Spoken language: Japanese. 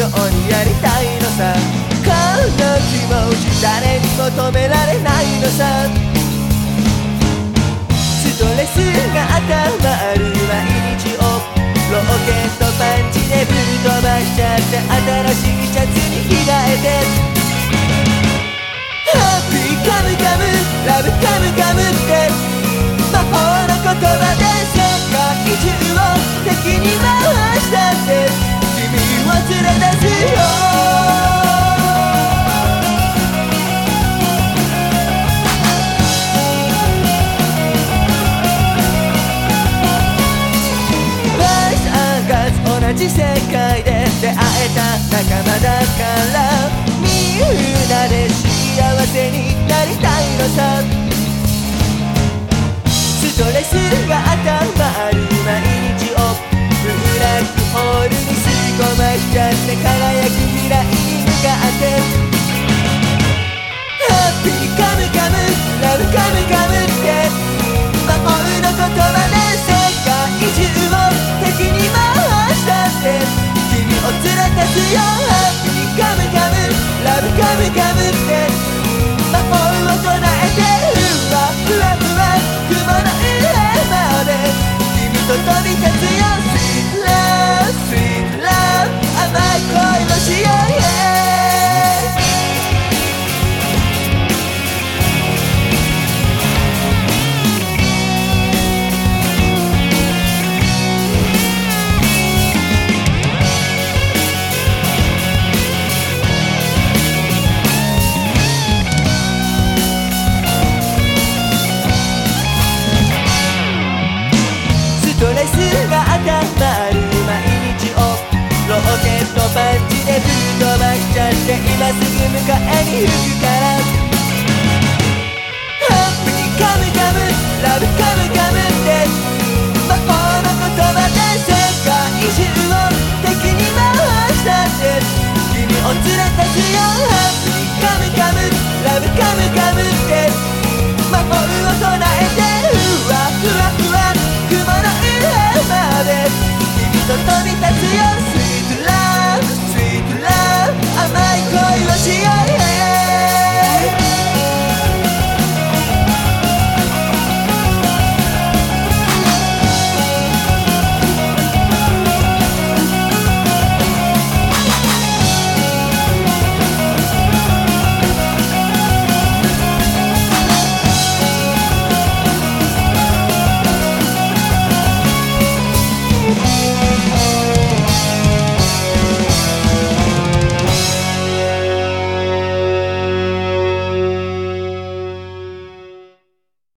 なりたいのさ。この気持ち誰にも止められないのさ。ストレスが頭ある毎日をロケットパンチでぶっ飛ばしちゃって新しいシャツに着替えて。ハッピーじ世界で出会えた仲間だから。みんなで幸せになりたいのさ。ストレスが頭ある毎日を。ブラックホールに吸い込ましちゃって輝きを連れてすよ。ハッピーカムカムラブカムカムポケッパンチでぶっ飛ばしちゃって今すぐ迎えに行くからハッピーカムカムラブカムカムって魔法の言葉で世界中を敵に回したって君を連れよハッピーカムカムラブカムカムって魔法をえてわふわふわ雲の上まで君と飛び立